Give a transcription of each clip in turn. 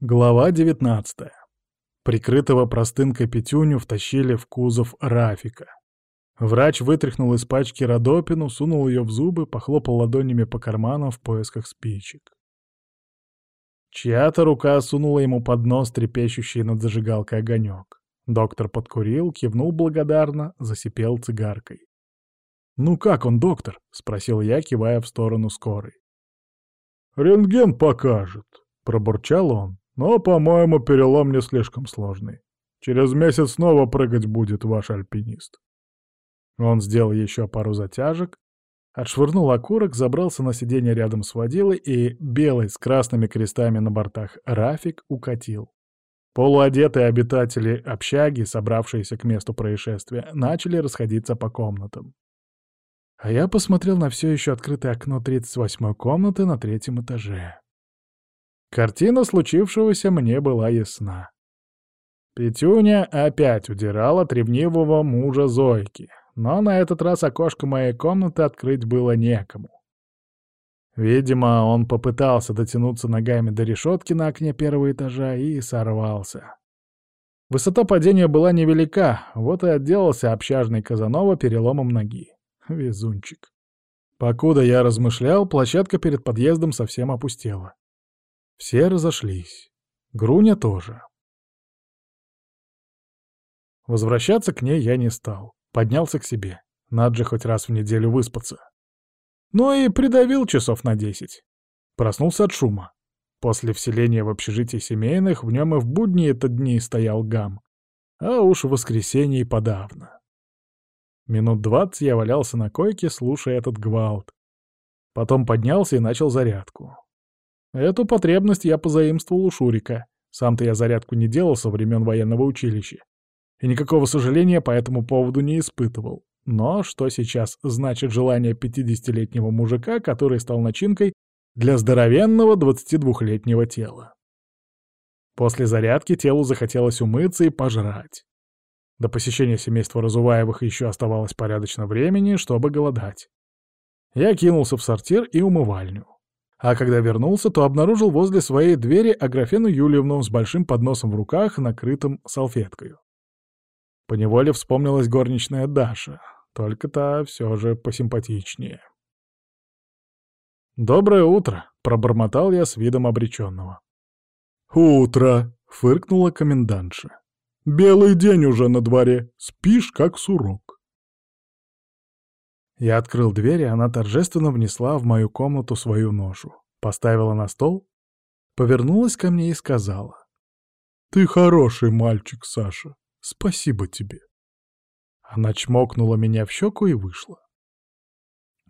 Глава 19. Прикрытого простынкой Петюню втащили в кузов Рафика. Врач вытряхнул из пачки Родопину, сунул ее в зубы, похлопал ладонями по карманам в поисках спичек. Чья-то рука сунула ему под нос трепещущий над зажигалкой огонек. Доктор подкурил, кивнул благодарно, засипел цигаркой. «Ну как он, доктор?» — спросил я, кивая в сторону скорой. «Рентген покажет», — пробурчал он. «Но, по-моему, перелом не слишком сложный. Через месяц снова прыгать будет ваш альпинист». Он сделал еще пару затяжек, отшвырнул окурок, забрался на сиденье рядом с водилой и, белый с красными крестами на бортах, Рафик укатил. Полуодетые обитатели общаги, собравшиеся к месту происшествия, начали расходиться по комнатам. А я посмотрел на все еще открытое окно 38-й комнаты на третьем этаже. Картина случившегося мне была ясна. Петюня опять удирала от ревнивого мужа Зойки, но на этот раз окошко моей комнаты открыть было некому. Видимо, он попытался дотянуться ногами до решетки на окне первого этажа и сорвался. Высота падения была невелика, вот и отделался общажный Казанова переломом ноги. Везунчик. Покуда я размышлял, площадка перед подъездом совсем опустела. Все разошлись. Груня тоже. Возвращаться к ней я не стал. Поднялся к себе. Надо же хоть раз в неделю выспаться. Ну и придавил часов на десять. Проснулся от шума. После вселения в общежитие семейных в нем и в будни этот дни стоял гам. А уж в воскресенье и подавно. Минут двадцать я валялся на койке, слушая этот гвалт. Потом поднялся и начал зарядку. Эту потребность я позаимствовал у Шурика. Сам-то я зарядку не делал со времен военного училища. И никакого сожаления по этому поводу не испытывал. Но что сейчас значит желание 50-летнего мужика, который стал начинкой для здоровенного 22-летнего тела? После зарядки телу захотелось умыться и пожрать. До посещения семейства Разуваевых еще оставалось порядочно времени, чтобы голодать. Я кинулся в сортир и умывальню. А когда вернулся, то обнаружил возле своей двери Аграфену Юльевну с большим подносом в руках, накрытым салфеткой. Поневоле вспомнилась горничная Даша, только та все же посимпатичнее. «Доброе утро!» — пробормотал я с видом обреченного. «Утро!» — фыркнула комендантша. Белый день уже на дворе, спишь как сурок. Я открыл дверь, и она торжественно внесла в мою комнату свою ношу, поставила на стол, повернулась ко мне и сказала. «Ты хороший мальчик, Саша. Спасибо тебе». Она чмокнула меня в щеку и вышла.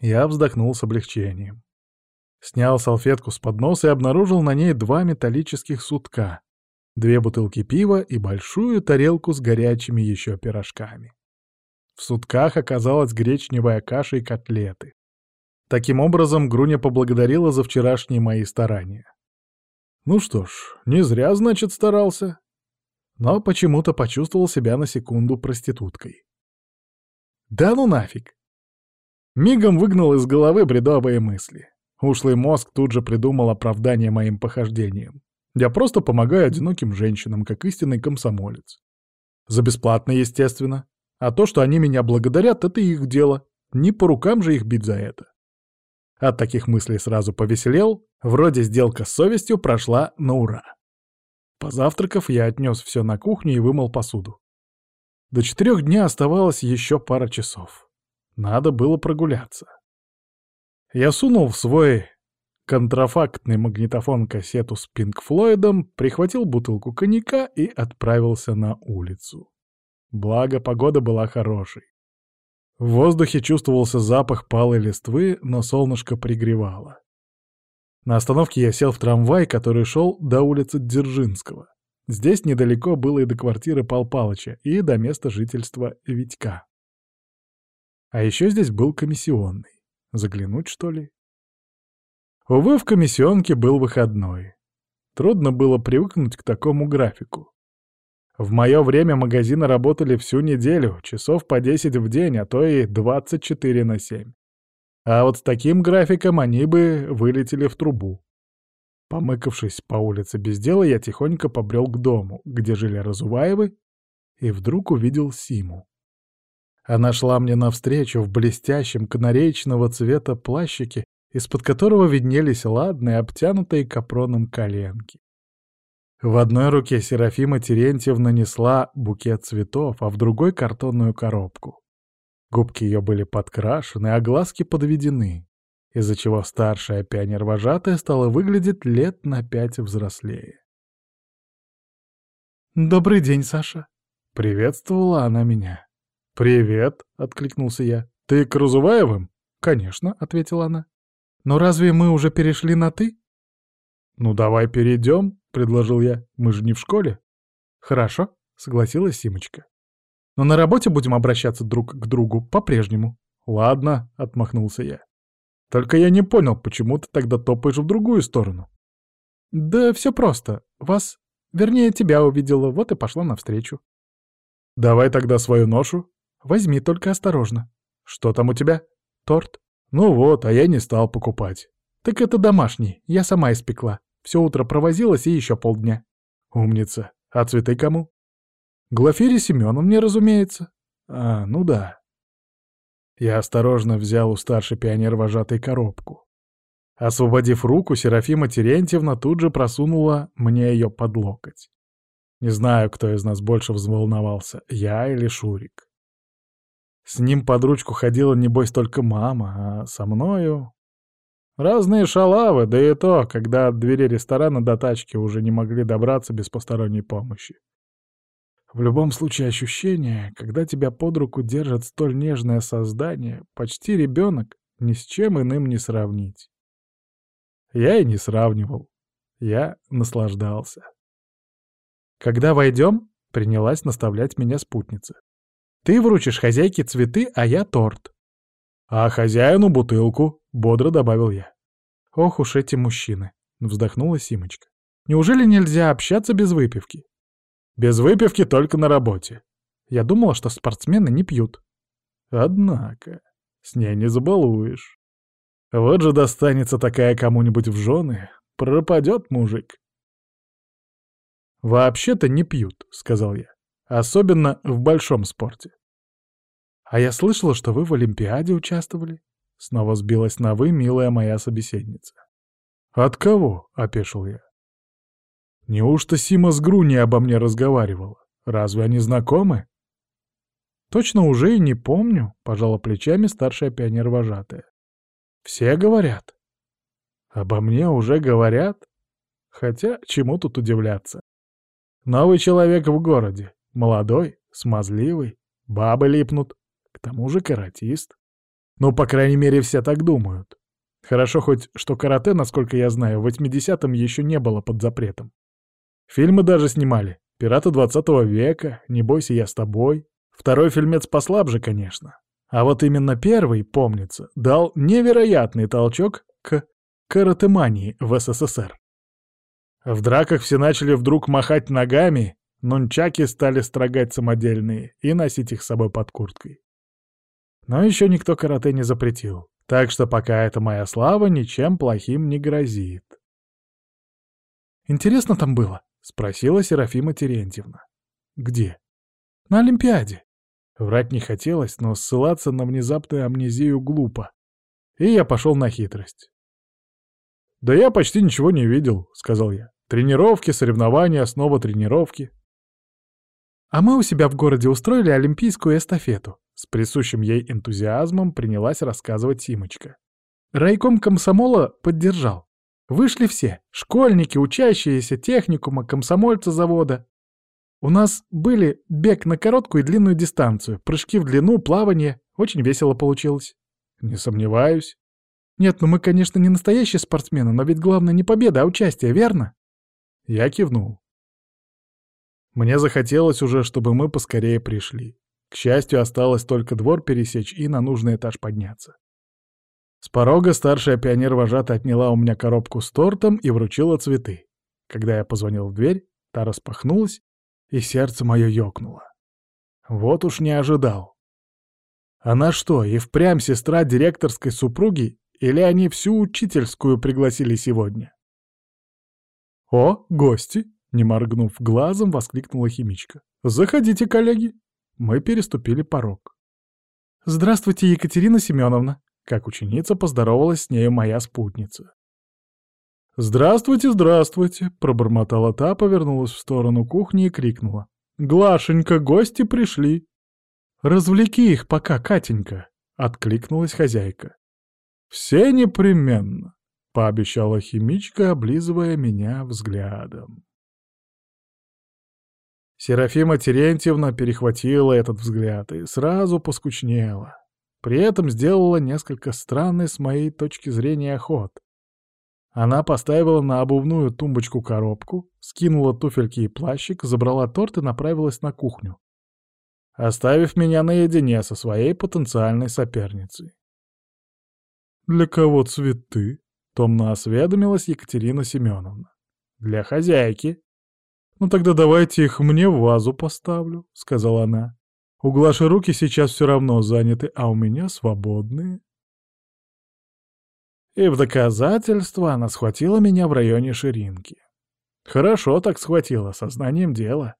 Я вздохнул с облегчением. Снял салфетку с подноса и обнаружил на ней два металлических сутка, две бутылки пива и большую тарелку с горячими еще пирожками. В сутках оказалась гречневая каша и котлеты. Таким образом, Груня поблагодарила за вчерашние мои старания. Ну что ж, не зря, значит, старался. Но почему-то почувствовал себя на секунду проституткой. Да ну нафиг! Мигом выгнал из головы бредовые мысли. Ушлый мозг тут же придумал оправдание моим похождениям. Я просто помогаю одиноким женщинам, как истинный комсомолец. За бесплатно, естественно. А то, что они меня благодарят, это их дело. Не по рукам же их бить за это. От таких мыслей сразу повеселел, вроде сделка с совестью прошла на ура. Позавтракав, я отнес все на кухню и вымыл посуду. До четырех дня оставалось еще пара часов. Надо было прогуляться. Я сунул в свой контрафактный магнитофон-кассету с Пинк Флойдом, прихватил бутылку коньяка и отправился на улицу. Благо, погода была хорошей. В воздухе чувствовался запах палой листвы, но солнышко пригревало. На остановке я сел в трамвай, который шел до улицы Дзержинского. Здесь недалеко было и до квартиры Пал Палыча, и до места жительства Витька. А еще здесь был комиссионный. Заглянуть, что ли? Увы, в комиссионке был выходной. Трудно было привыкнуть к такому графику. В мое время магазины работали всю неделю, часов по 10 в день, а то и 24 на 7. А вот с таким графиком они бы вылетели в трубу. Помыкавшись по улице без дела, я тихонько побрел к дому, где жили Разуваевы, и вдруг увидел Симу. Она шла мне навстречу в блестящем канареечного цвета плащике, из-под которого виднелись ладные, обтянутые капроном коленки. В одной руке Серафима Терентьевна несла букет цветов, а в другой — картонную коробку. Губки ее были подкрашены, а глазки подведены из-за чего старшая пионер-вожатая стала выглядеть лет на пять взрослее. «Добрый день, Саша!» — приветствовала она меня. «Привет!» — откликнулся я. «Ты к Разуваевым?» «Конечно», — ответила она. «Но разве мы уже перешли на «ты»?» «Ну давай перейдем», — предложил я. «Мы же не в школе». «Хорошо», — согласилась Симочка. «Но на работе будем обращаться друг к другу по-прежнему». «Ладно», — отмахнулся я. Только я не понял, почему ты тогда топаешь в другую сторону. Да все просто. Вас, вернее, тебя увидела, вот и пошла навстречу. Давай тогда свою ношу. Возьми, только осторожно. Что там у тебя? Торт? Ну вот, а я не стал покупать. Так это домашний, я сама испекла. Все утро провозилась и еще полдня. Умница. А цветы кому? Глафире Семеновне, разумеется. А, ну да. Я осторожно взял у старшей пионер-вожатой коробку. Освободив руку, Серафима Терентьевна тут же просунула мне ее под локоть. Не знаю, кто из нас больше взволновался, я или Шурик. С ним под ручку ходила, небось, только мама, а со мною... Разные шалавы, да и то, когда от двери ресторана до тачки уже не могли добраться без посторонней помощи. В любом случае ощущение, когда тебя под руку держит столь нежное создание, почти ребенок, ни с чем иным не сравнить. Я и не сравнивал. Я наслаждался. Когда войдем, принялась наставлять меня спутница. Ты вручишь хозяйке цветы, а я торт. А хозяину бутылку, бодро добавил я. Ох уж эти мужчины, вздохнула Симочка. Неужели нельзя общаться без выпивки? Без выпивки только на работе. Я думала, что спортсмены не пьют. Однако, с ней не забалуешь. Вот же достанется такая кому-нибудь в жены, пропадет мужик. «Вообще-то не пьют», — сказал я. «Особенно в большом спорте». «А я слышала, что вы в Олимпиаде участвовали?» Снова сбилась на «вы», милая моя собеседница. «От кого?» — опешил я. Неужто Сима с Груни обо мне разговаривала? Разве они знакомы? Точно уже и не помню, пожала плечами старшая пионер-вожатая. Все говорят. Обо мне уже говорят? Хотя, чему тут удивляться? Новый человек в городе. Молодой, смазливый, бабы липнут. К тому же каратист. Ну, по крайней мере, все так думают. Хорошо хоть, что карате, насколько я знаю, в 80-м еще не было под запретом. Фильмы даже снимали. «Пираты 20 века», «Не бойся, я с тобой». Второй фильмец послабже, конечно. А вот именно первый, помнится, дал невероятный толчок к каратемании в СССР. В драках все начали вдруг махать ногами, нунчаки стали строгать самодельные и носить их с собой под курткой. Но еще никто карате не запретил, так что пока это моя слава ничем плохим не грозит. Интересно там было. — спросила Серафима Терентьевна. «Где?» «На Олимпиаде». Врать не хотелось, но ссылаться на внезапную амнезию глупо. И я пошел на хитрость. «Да я почти ничего не видел», — сказал я. «Тренировки, соревнования, снова тренировки». «А мы у себя в городе устроили олимпийскую эстафету», — с присущим ей энтузиазмом принялась рассказывать Симочка. Райком комсомола поддержал. Вышли все — школьники, учащиеся, техникума, комсомольцы завода. У нас были бег на короткую и длинную дистанцию, прыжки в длину, плавание. Очень весело получилось. Не сомневаюсь. Нет, ну мы, конечно, не настоящие спортсмены, но ведь главное не победа, а участие, верно? Я кивнул. Мне захотелось уже, чтобы мы поскорее пришли. К счастью, осталось только двор пересечь и на нужный этаж подняться. С порога старшая пионер-вожата отняла у меня коробку с тортом и вручила цветы. Когда я позвонил в дверь, та распахнулась, и сердце мое ёкнуло. Вот уж не ожидал. Она что, и впрямь сестра директорской супруги, или они всю учительскую пригласили сегодня? «О, гости!» — не моргнув глазом, воскликнула химичка. «Заходите, коллеги!» Мы переступили порог. «Здравствуйте, Екатерина Семеновна!» Как ученица поздоровалась с нею моя спутница. «Здравствуйте, здравствуйте!» — пробормотала та, повернулась в сторону кухни и крикнула. «Глашенька, гости пришли!» «Развлеки их пока, Катенька!» — откликнулась хозяйка. «Все непременно!» — пообещала химичка, облизывая меня взглядом. Серафима Терентьевна перехватила этот взгляд и сразу поскучнела. При этом сделала несколько странный с моей точки зрения ход. Она поставила на обувную тумбочку коробку, скинула туфельки и плащик, забрала торт и направилась на кухню, оставив меня наедине со своей потенциальной соперницей. «Для кого цветы?» — томно осведомилась Екатерина Семеновна. «Для хозяйки», «Ну тогда давайте их мне в вазу поставлю», — сказала она. «У Глаши руки сейчас все равно заняты, а у меня свободные». И в доказательство она схватила меня в районе ширинки. Хорошо так схватила, сознанием дела.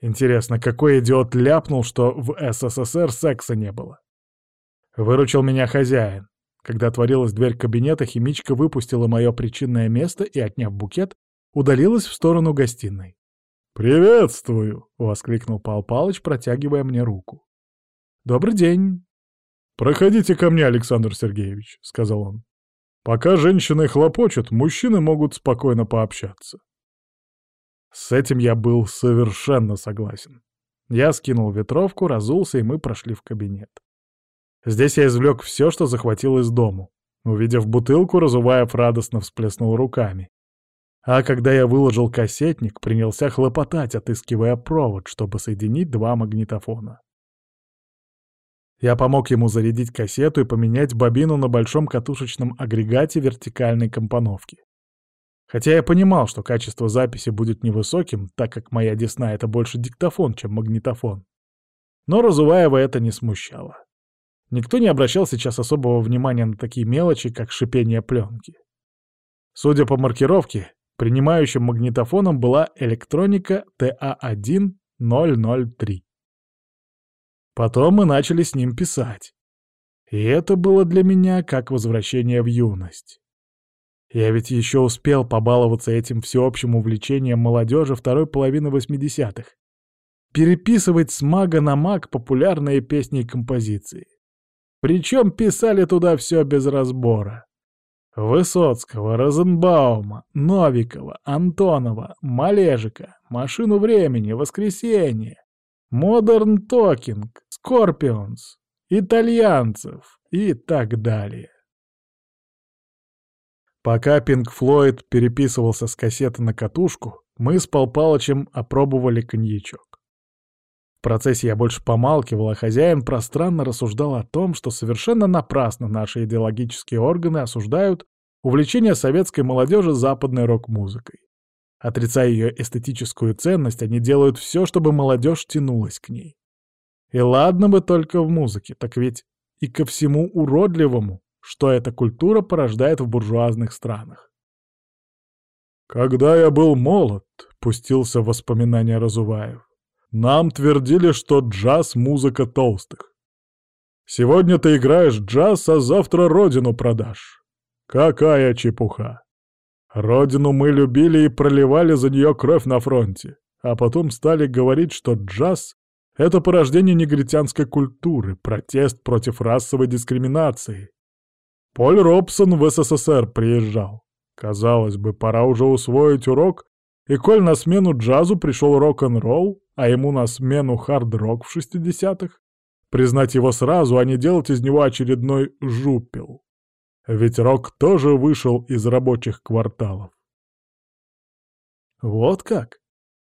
Интересно, какой идиот ляпнул, что в СССР секса не было? Выручил меня хозяин. Когда отворилась дверь кабинета, химичка выпустила мое причинное место и, отняв букет, удалилась в сторону гостиной. «Приветствую!» — воскликнул Пал Палыч, протягивая мне руку. «Добрый день!» «Проходите ко мне, Александр Сергеевич», — сказал он. «Пока женщины хлопочут, мужчины могут спокойно пообщаться». С этим я был совершенно согласен. Я скинул ветровку, разулся, и мы прошли в кабинет. Здесь я извлек все, что захватил из дому. Увидев бутылку, Разуваев радостно всплеснул руками. А когда я выложил кассетник, принялся хлопотать, отыскивая провод, чтобы соединить два магнитофона. Я помог ему зарядить кассету и поменять бобину на большом катушечном агрегате вертикальной компоновки. Хотя я понимал, что качество записи будет невысоким, так как моя десна — это больше диктофон, чем магнитофон. Но Разуваева это не смущало. Никто не обращал сейчас особого внимания на такие мелочи, как шипение пленки. Судя по маркировке, Принимающим магнитофоном была электроника TA1-003. Потом мы начали с ним писать. И это было для меня как возвращение в юность. Я ведь еще успел побаловаться этим всеобщим увлечением молодежи второй половины 80-х. Переписывать с мага на маг популярные песни и композиции. Причем писали туда все без разбора. Высоцкого, Розенбаума, Новикова, Антонова, Малежика, Машину времени, Воскресенье, Modern Talking, Scorpions, Итальянцев и так далее. Пока Pink Floyd переписывался с кассеты на катушку, мы с Пал Палычем опробовали коньячок. В процессе я больше помалкивал, а хозяин пространно рассуждал о том, что совершенно напрасно наши идеологические органы осуждают увлечение советской молодежи западной рок-музыкой. Отрицая ее эстетическую ценность, они делают все, чтобы молодежь тянулась к ней. И ладно бы только в музыке, так ведь и ко всему уродливому, что эта культура порождает в буржуазных странах. «Когда я был молод», — пустился в воспоминания Разуваев, нам твердили, что джаз — музыка толстых. Сегодня ты играешь джаз, а завтра родину продашь. Какая чепуха. Родину мы любили и проливали за нее кровь на фронте, а потом стали говорить, что джаз — это порождение негритянской культуры, протест против расовой дискриминации. Поль Робсон в СССР приезжал. Казалось бы, пора уже усвоить урок, и коль на смену джазу пришел рок-н-ролл, а ему на смену хард-рок в 60-х, признать его сразу, а не делать из него очередной жупел. Ведь рок тоже вышел из рабочих кварталов. Вот как?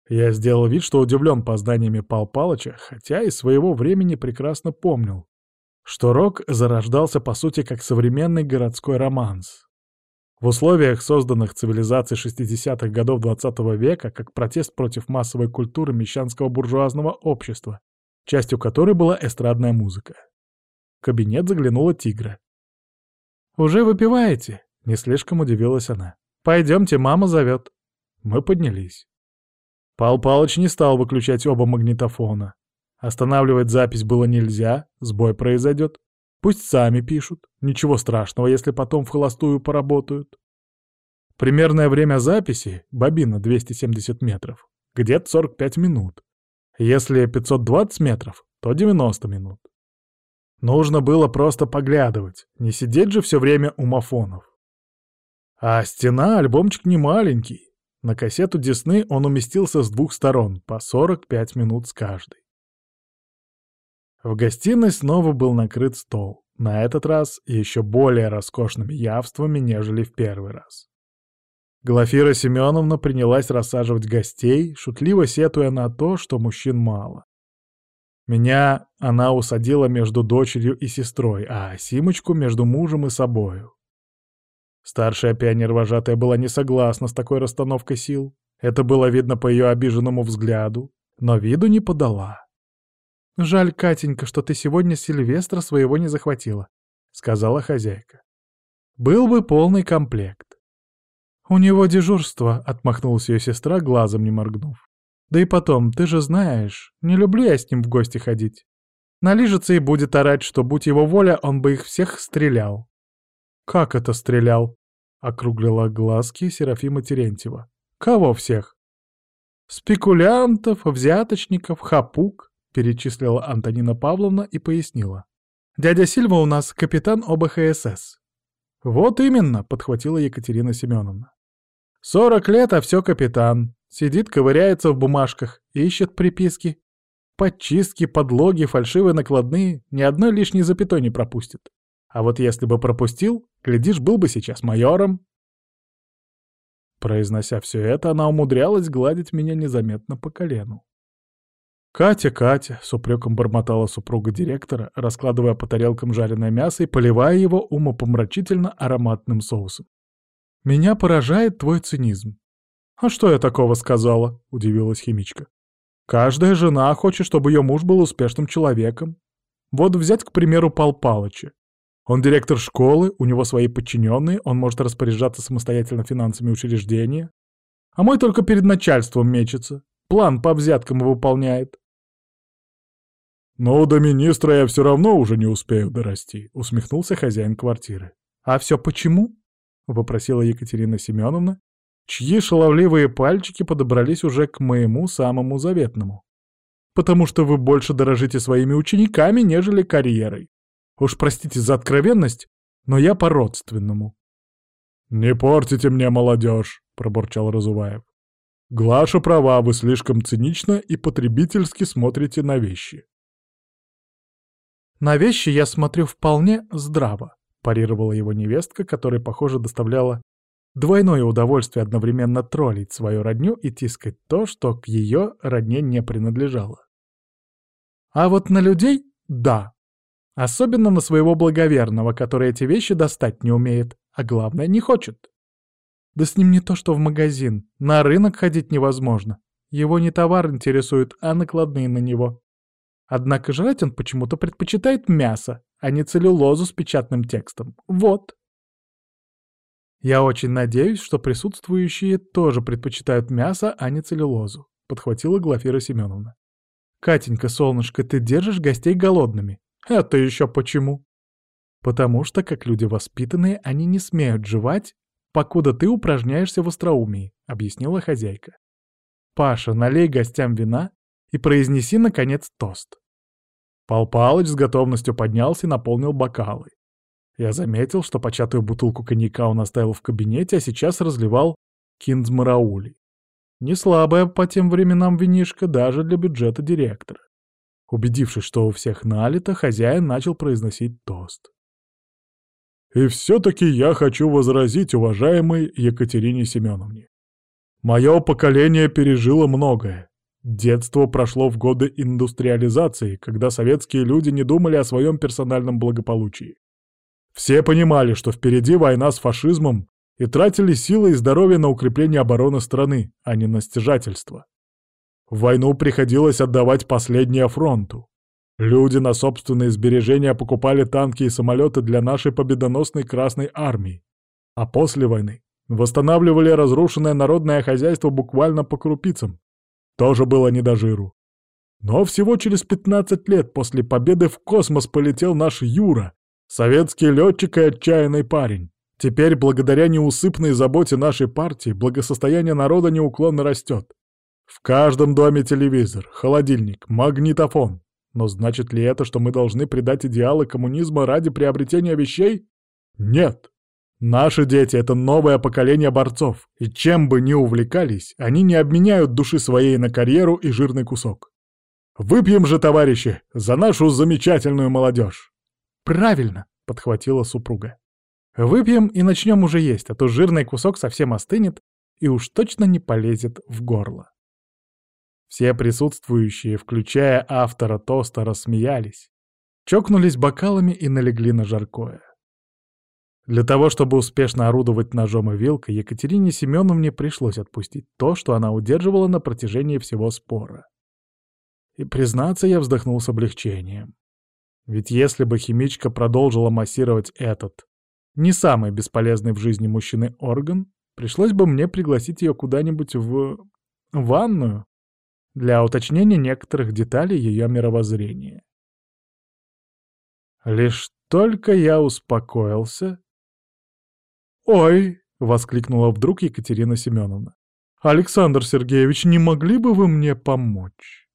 Я сделал вид, что удивлен познаниями Пал Палыча, хотя и своего времени прекрасно помнил, что рок зарождался по сути как современный городской романс, в условиях созданных цивилизаций 60-х годов XX -го века как протест против массовой культуры мещанского буржуазного общества, частью которой была эстрадная музыка. В кабинет заглянула тигра. «Уже выпиваете?» — не слишком удивилась она. «Пойдемте, мама зовет». Мы поднялись. Пал Палыч не стал выключать оба магнитофона. Останавливать запись было нельзя, сбой произойдет. Пусть сами пишут. Ничего страшного, если потом в холостую поработают. Примерное время записи, бобина 270 метров, где-то 45 минут. Если 520 метров, то 90 минут. Нужно было просто поглядывать, не сидеть же все время у мафонов. А стена, альбомчик не маленький. На кассету Десны он уместился с двух сторон, по 45 минут с каждой. В гостиной снова был накрыт стол, на этот раз еще более роскошными явствами, нежели в первый раз. Глафира Семеновна принялась рассаживать гостей, шутливо сетуя на то, что мужчин мало. Меня она усадила между дочерью и сестрой, а Симочку между мужем и собою. Старшая пионер-вожатая была не согласна с такой расстановкой сил. Это было видно по ее обиженному взгляду, но виду не подала. «Жаль, Катенька, что ты сегодня Сильвестра своего не захватила», — сказала хозяйка. «Был бы полный комплект». «У него дежурство», — отмахнулась ее сестра, глазом не моргнув. «Да и потом, ты же знаешь, не люблю я с ним в гости ходить. Налижется и будет орать, что, будь его воля, он бы их всех стрелял». «Как это стрелял?» — округлила глазки Серафима Терентьева. «Кого всех?» «Спекулянтов, взяточников, хапук», — перечислила Антонина Павловна и пояснила. «Дядя Сильва у нас капитан ОБХСС». «Вот именно», — подхватила Екатерина Семеновна. «Сорок лет, а все капитан. Сидит, ковыряется в бумажках, ищет приписки. Подчистки, подлоги, фальшивые накладные, ни одной лишней запятой не пропустит. А вот если бы пропустил, глядишь, был бы сейчас майором. Произнося все это, она умудрялась гладить меня незаметно по колену. «Катя, Катя!» — с упреком бормотала супруга директора, раскладывая по тарелкам жареное мясо и поливая его умопомрачительно ароматным соусом. «Меня поражает твой цинизм». «А что я такого сказала?» — удивилась химичка. «Каждая жена хочет, чтобы ее муж был успешным человеком. Вот взять, к примеру, Пал Палыча. Он директор школы, у него свои подчиненные, он может распоряжаться самостоятельно финансами учреждения. А мой только перед начальством мечется, план по взяткам выполняет. «Но до министра я все равно уже не успею дорасти», — усмехнулся хозяин квартиры. «А все почему?» — вопросила Екатерина Семеновна, чьи шаловливые пальчики подобрались уже к моему самому заветному. «Потому что вы больше дорожите своими учениками, нежели карьерой. Уж простите за откровенность, но я по-родственному. «Не портите мне молодежь», — пробурчал Разуваев. «Глаша права, вы слишком цинично и потребительски смотрите на вещи». «На вещи я смотрю вполне здраво», — парировала его невестка, которая, похоже, доставляла двойное удовольствие одновременно троллить свою родню и тискать то, что к ее родне не принадлежало. «А вот на людей — да, Особенно на своего благоверного, который эти вещи достать не умеет, а главное, не хочет. Да с ним не то что в магазин, на рынок ходить невозможно. Его не товар интересует, а накладные на него. Однако жрать он почему-то предпочитает мясо, а не целлюлозу с печатным текстом. Вот. Я очень надеюсь, что присутствующие тоже предпочитают мясо, а не целлюлозу, подхватила Глафира Семеновна. Катенька, солнышко, ты держишь гостей голодными. Это еще почему? Потому что, как люди воспитанные, они не смеют жевать, покуда ты упражняешься в остроумии, объяснила хозяйка. Паша, налей гостям вина и произнеси, наконец, тост. Пал Палыч с готовностью поднялся и наполнил бокалы. Я заметил, что початую бутылку коньяка он оставил в кабинете, а сейчас разливал киндзмараули. Не слабая по тем временам винишка даже для бюджета директора. Убедившись, что у всех налито, хозяин начал произносить тост. «И все-таки я хочу возразить уважаемой Екатерине Семеновне. Мое поколение пережило многое. Детство прошло в годы индустриализации, когда советские люди не думали о своем персональном благополучии. Все понимали, что впереди война с фашизмом и тратили силы и здоровье на укрепление обороны страны, а не на стяжательство. В войну приходилось отдавать последнее фронту. Люди на собственные сбережения покупали танки и самолеты для нашей победоносной Красной Армии. А после войны Восстанавливали разрушенное народное хозяйство буквально по крупицам. Тоже было не до жиру. Но всего через 15 лет после победы в космос полетел наш Юра, советский летчик и отчаянный парень. Теперь, благодаря неусыпной заботе нашей партии, благосостояние народа неуклонно растет. В каждом доме телевизор, холодильник, магнитофон. Но значит ли это, что мы должны предать идеалы коммунизма ради приобретения вещей? Нет. Наши дети — это новое поколение борцов, и чем бы ни увлекались, они не обменяют души своей на карьеру и жирный кусок. Выпьем же, товарищи, за нашу замечательную молодежь!» «Правильно!» — подхватила супруга. «Выпьем и начнем уже есть, а то жирный кусок совсем остынет и уж точно не полезет в горло». Все присутствующие, включая автора тоста, рассмеялись, чокнулись бокалами и налегли на жаркое. Для того, чтобы успешно орудовать ножом и вилкой, Екатерине Семеновне пришлось отпустить то, что она удерживала на протяжении всего спора. И, признаться, я вздохнул с облегчением. Ведь если бы химичка продолжила массировать этот, не самый бесполезный в жизни мужчины орган, пришлось бы мне пригласить ее куда-нибудь в... ванную для уточнения некоторых деталей ее мировоззрения. Лишь только я успокоился... «Ой!» — воскликнула вдруг Екатерина Семеновна. «Александр Сергеевич, не могли бы вы мне помочь?»